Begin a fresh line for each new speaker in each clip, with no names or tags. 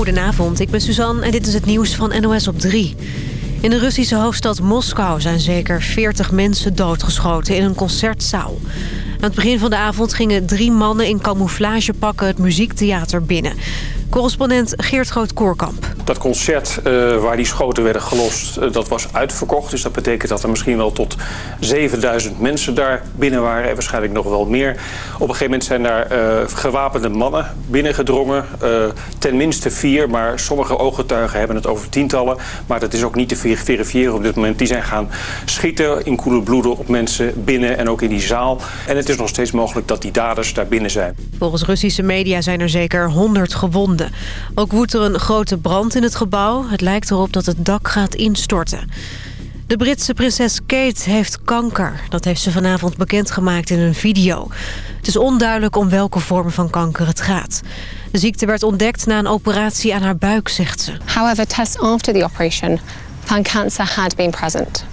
Goedenavond, ik ben Suzanne en dit is het nieuws van NOS op 3. In de Russische hoofdstad Moskou zijn zeker 40 mensen doodgeschoten in een concertzaal. Aan het begin van de avond gingen drie mannen in camouflagepakken het muziektheater binnen. Correspondent Geert Groot-Koorkamp.
Dat concert uh, waar die schoten werden gelost, uh, dat was uitverkocht. Dus dat betekent dat er misschien wel tot 7000 mensen daar binnen waren. En waarschijnlijk nog wel meer. Op een gegeven moment zijn daar uh, gewapende mannen binnengedrongen. ten minste vier, maar sommige ooggetuigen hebben het over tientallen. Maar dat is ook niet te verifiëren op dit moment. Die zijn gaan schieten in koele bloeden op mensen binnen en ook in die zaal. En het is nog steeds mogelijk dat die daders daar binnen zijn.
Volgens Russische media zijn er zeker 100 gewonden. Ook woedt er een grote brand in het gebouw. Het lijkt erop dat het dak gaat instorten. De Britse prinses Kate heeft kanker. Dat heeft ze vanavond bekendgemaakt in een video. Het is onduidelijk om welke vorm van kanker het gaat. De ziekte werd ontdekt na een operatie aan haar buik, zegt ze.
However, tests after the operation found cancer had been present.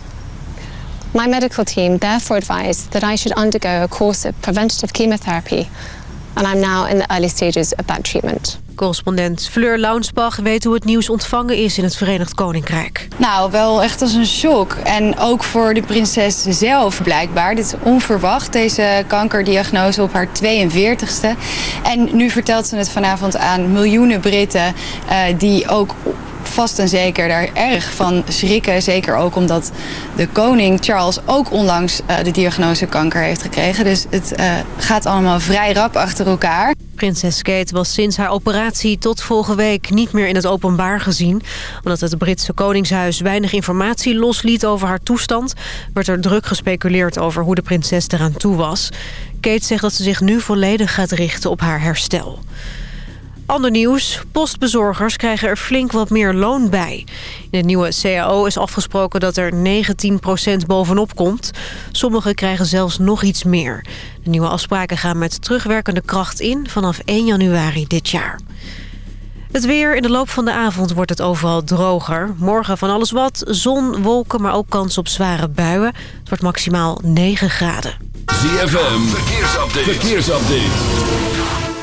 My medical team therefore advised that I should undergo a course of preventative chemotherapy and I'm now in the early stages of that treatment.
Correspondent Fleur Launsbach weet hoe het nieuws ontvangen is in het Verenigd Koninkrijk.
Nou, wel echt als een shock. En ook voor de prinses zelf blijkbaar. Dit is onverwacht, deze kankerdiagnose op haar 42ste. En nu vertelt ze het vanavond aan miljoenen Britten... Uh, die ook vast en zeker daar erg van schrikken. Zeker ook omdat de koning Charles ook onlangs uh, de diagnose kanker heeft gekregen. Dus het uh, gaat allemaal vrij rap achter elkaar.
Prinses Kate was sinds haar operatie tot vorige week niet meer in het openbaar gezien. Omdat het Britse Koningshuis weinig informatie losliet over haar toestand... werd er druk gespeculeerd over hoe de prinses eraan toe was. Kate zegt dat ze zich nu volledig gaat richten op haar herstel. Ander nieuws. Postbezorgers krijgen er flink wat meer loon bij. In de nieuwe CAO is afgesproken dat er 19% bovenop komt. Sommigen krijgen zelfs nog iets meer. De nieuwe afspraken gaan met terugwerkende kracht in vanaf 1 januari dit jaar. Het weer. In de loop van de avond wordt het overal droger. Morgen van alles wat. Zon, wolken, maar ook kans op zware buien. Het wordt maximaal 9 graden.
ZFM. Verkeersupdate. Verkeersupdate.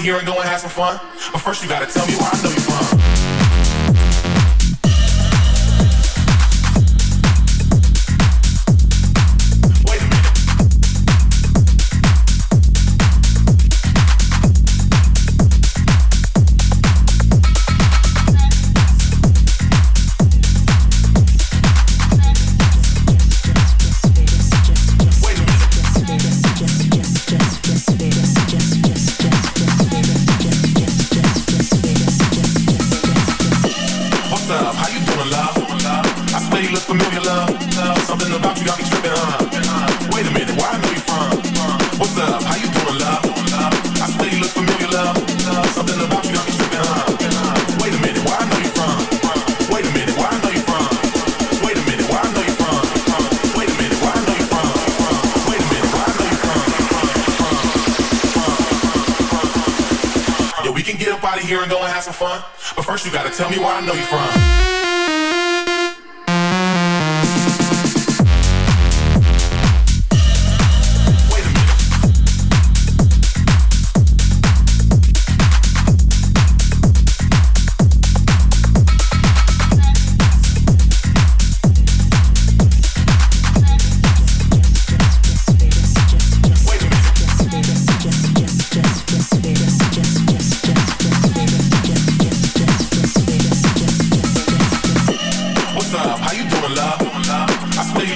Here and go and have some fun. But first you gotta tell me where I know you from.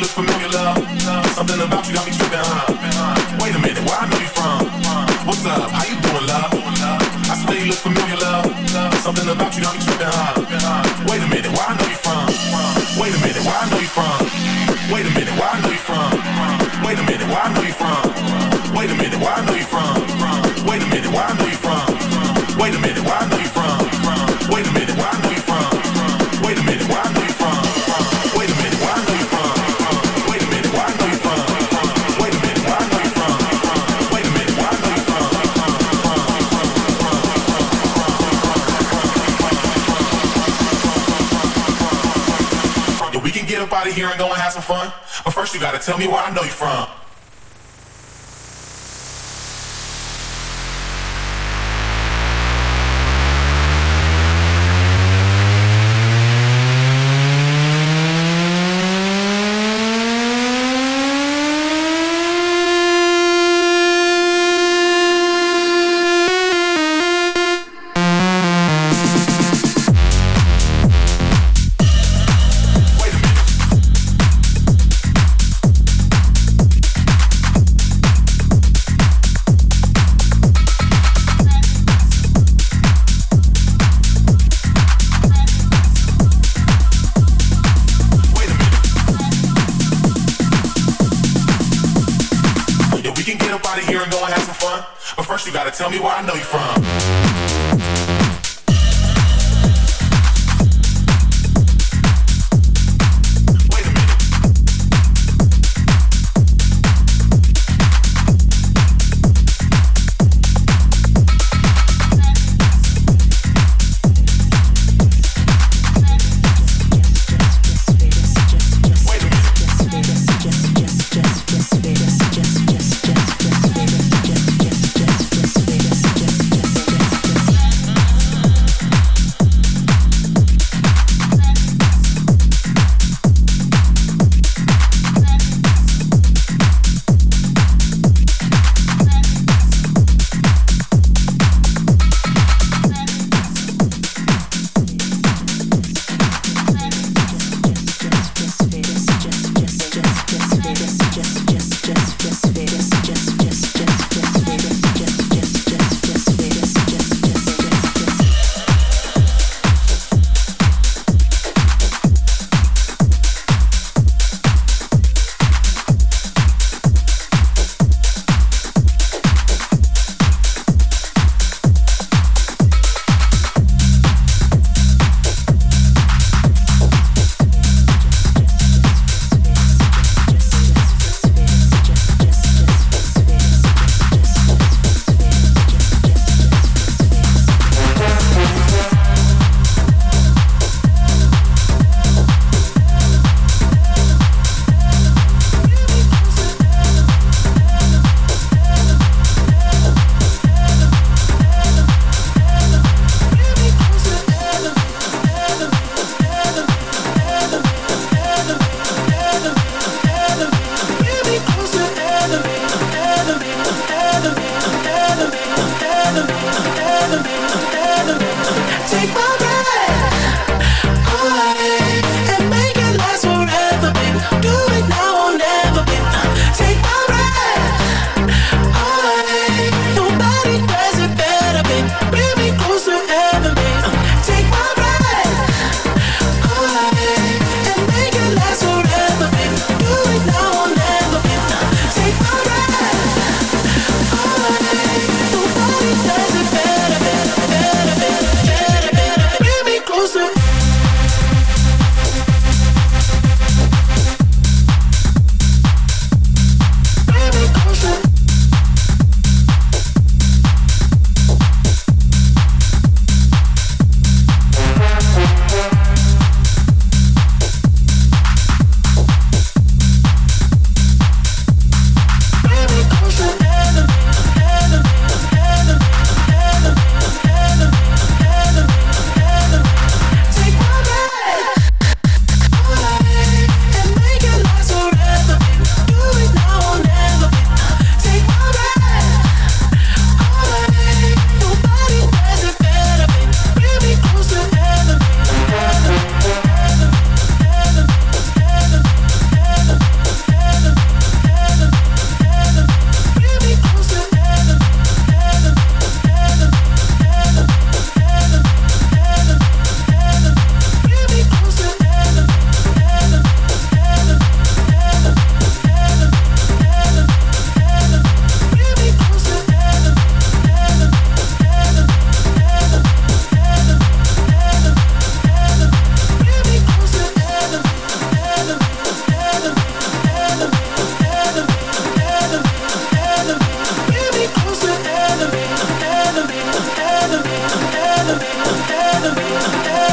look familiar, love. Something about you got me tripping, huh? Wait a minute, where I know you from? What's up? How you doing, love? I swear you
look familiar, love. Something about you got me tripping, huh? Wait a minute, where I know you from? Wait a minute, where
I know you from? Wait
a minute, where I know you from? Wait a minute, where I know you
from? Wait a minute, where I
know you from? Wait a minute, where I know you from? fun. But first you gotta tell me where I know you from.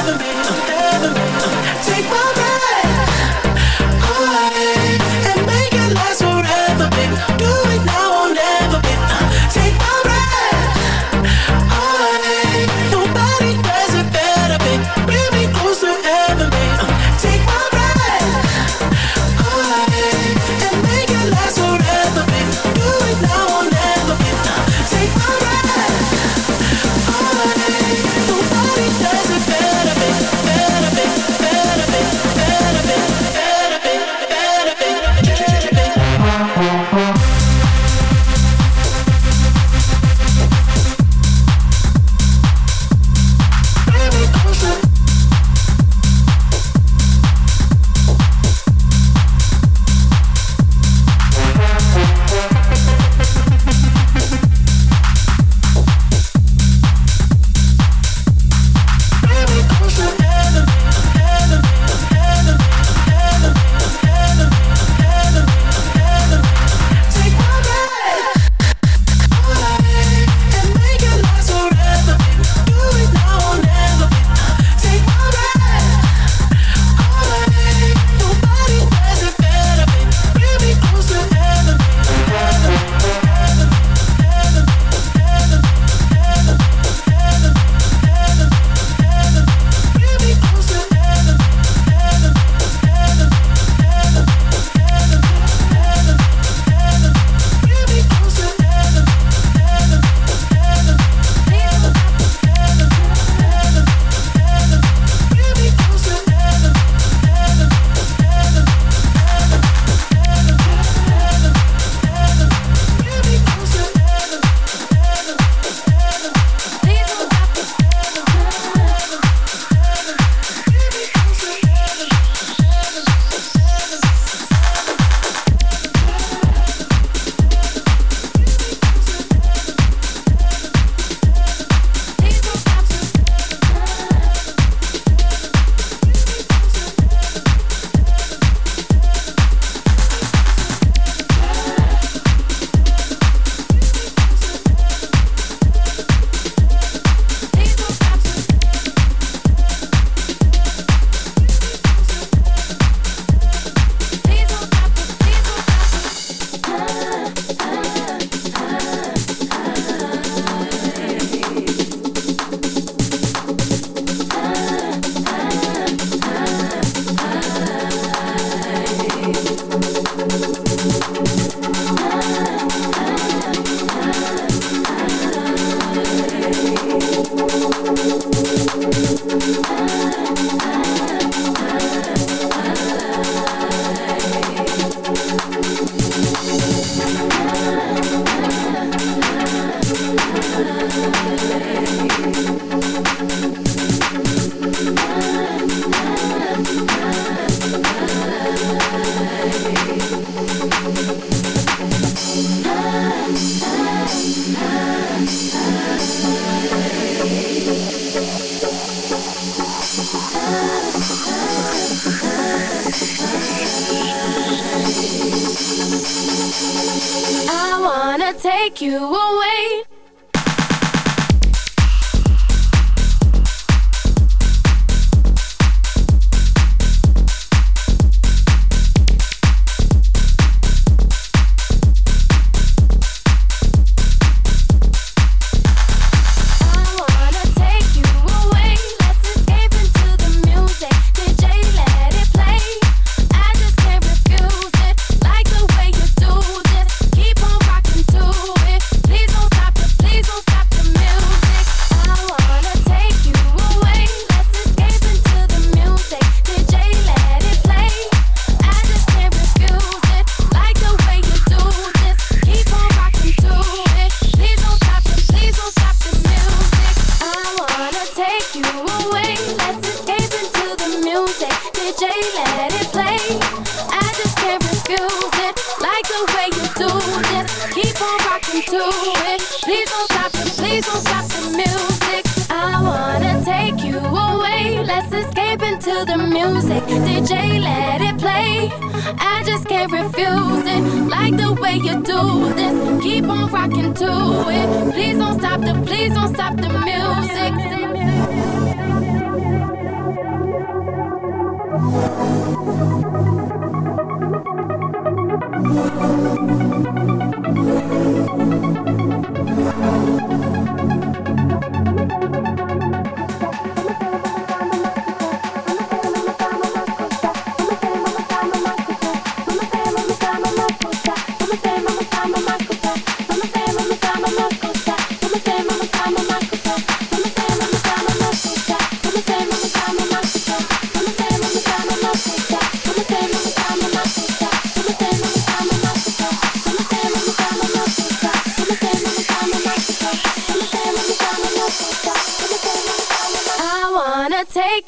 never
been,
I've never.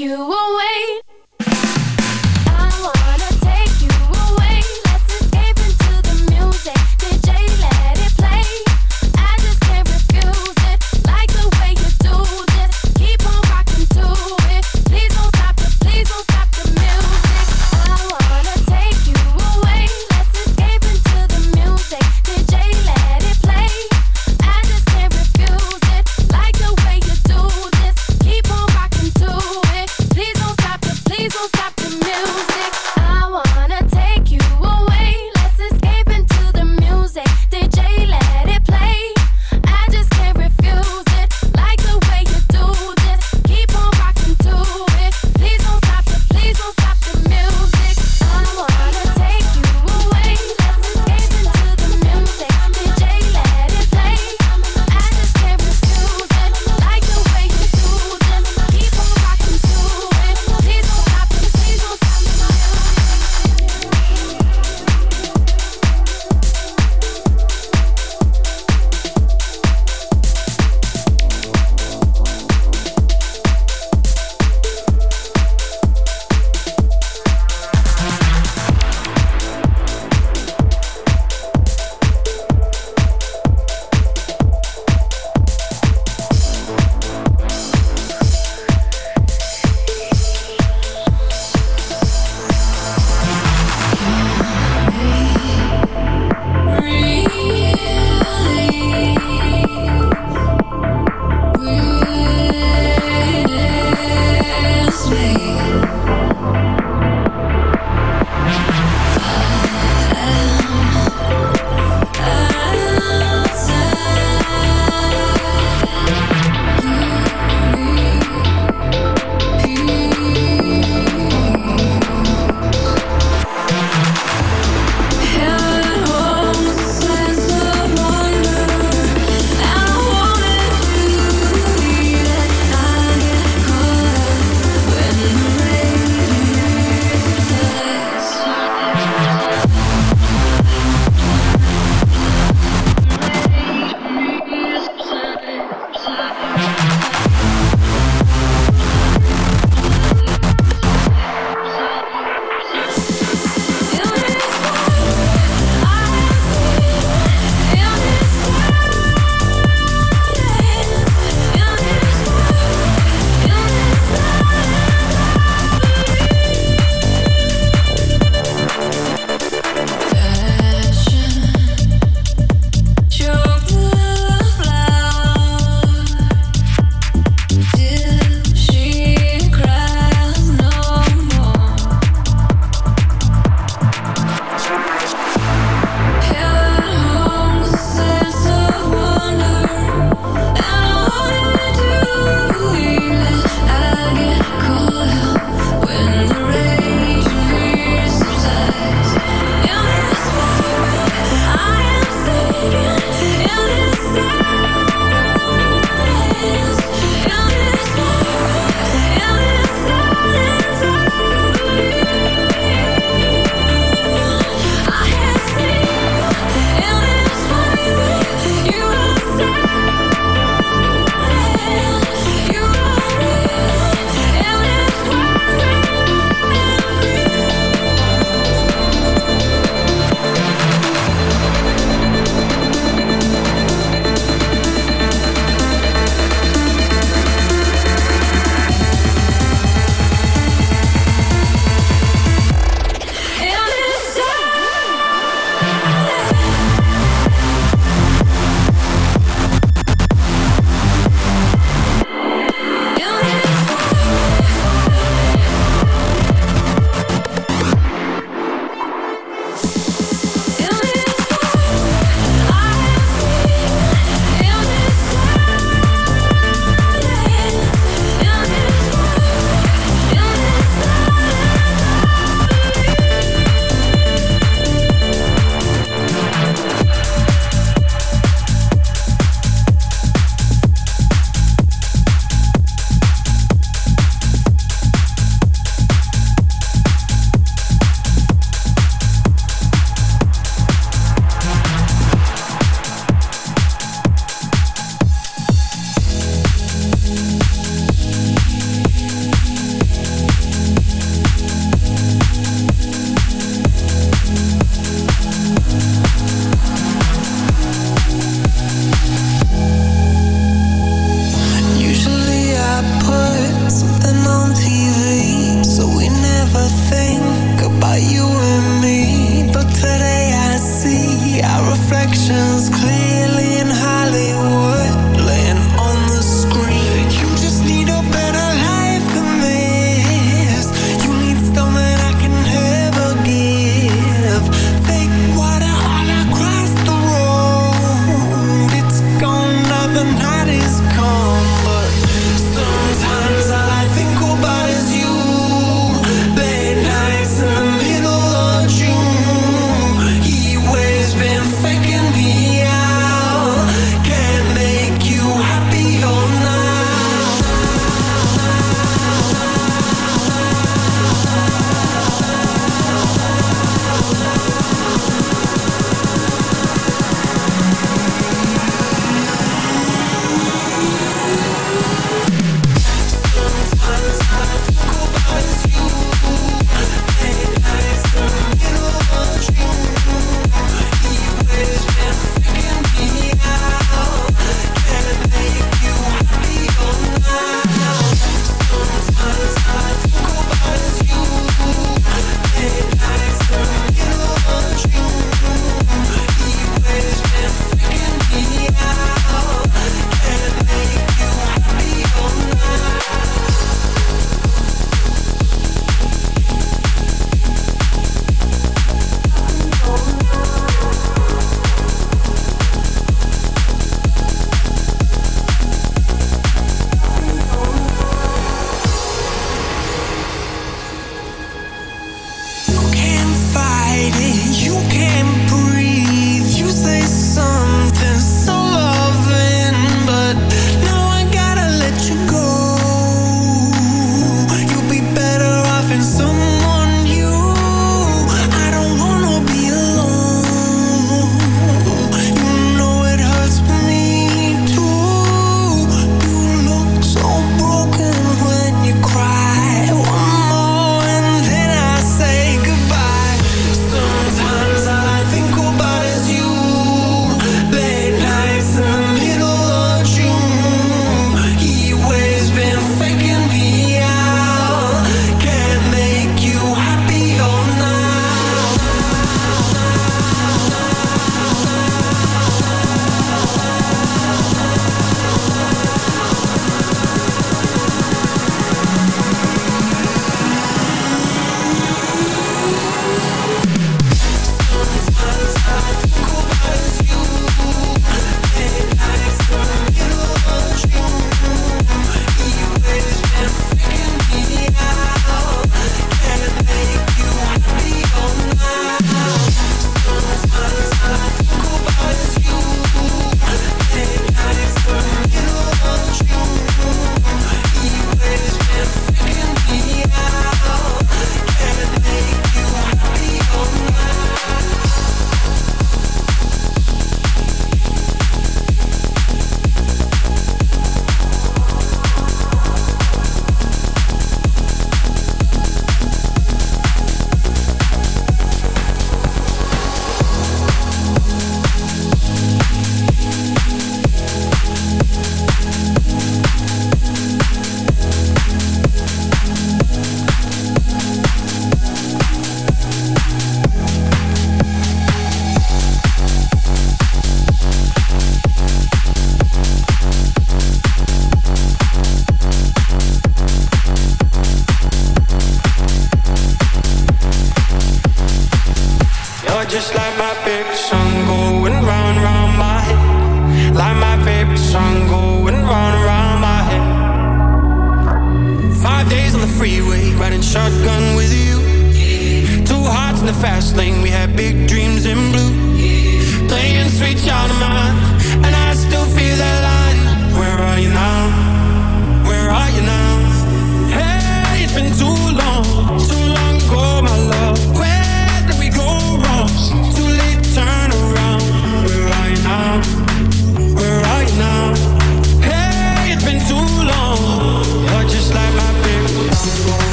You away.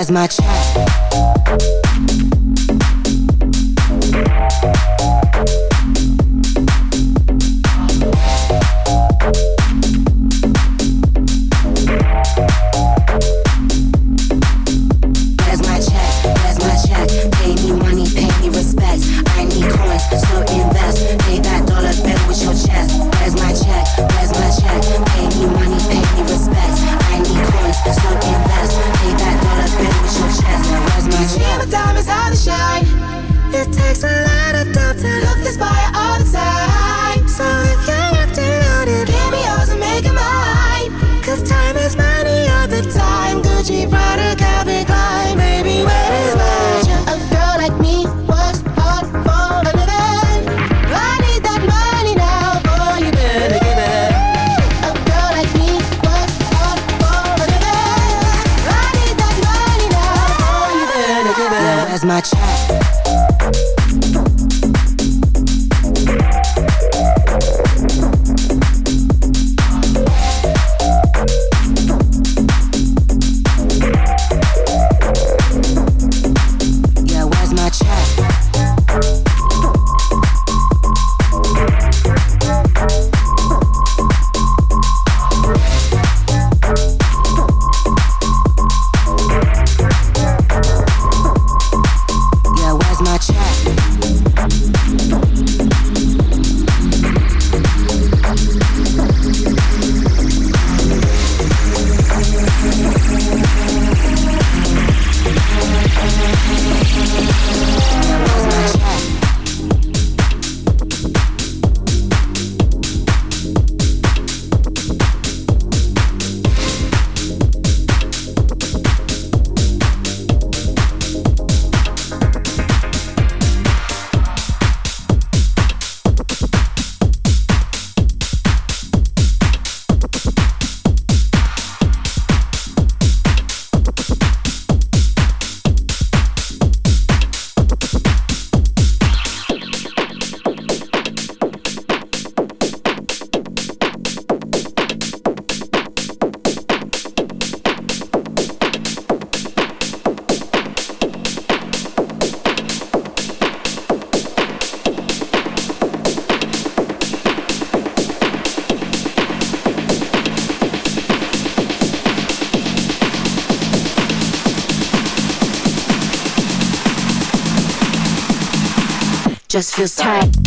as my chat. this time.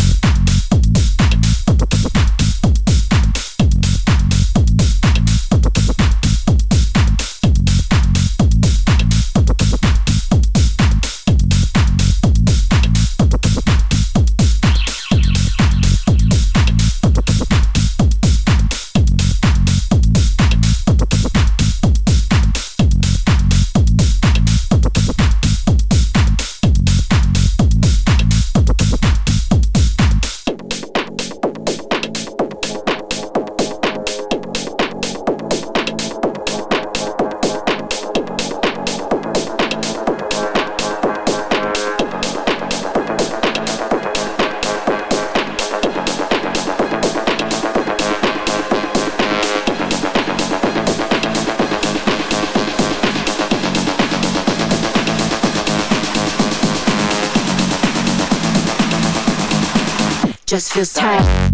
Just feels tight.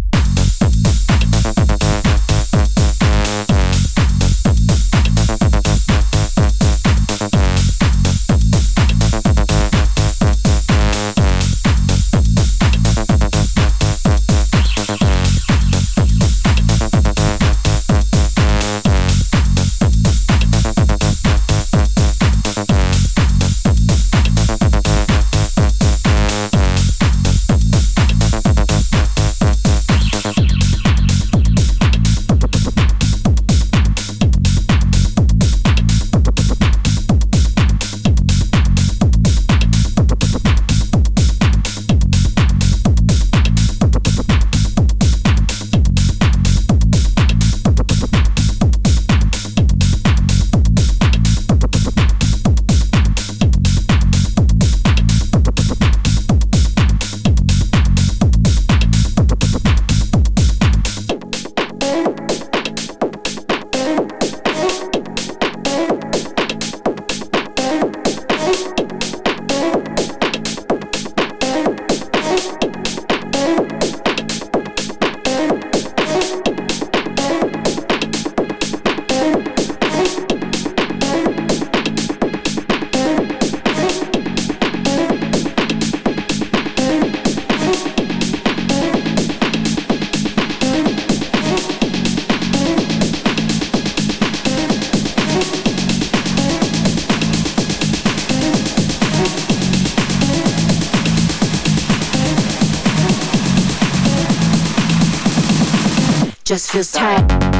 Just feels tight.